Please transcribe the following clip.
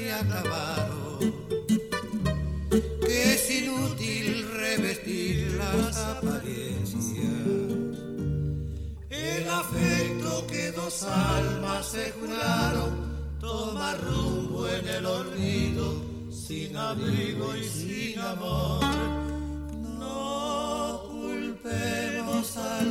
تمر گئی بول پین سال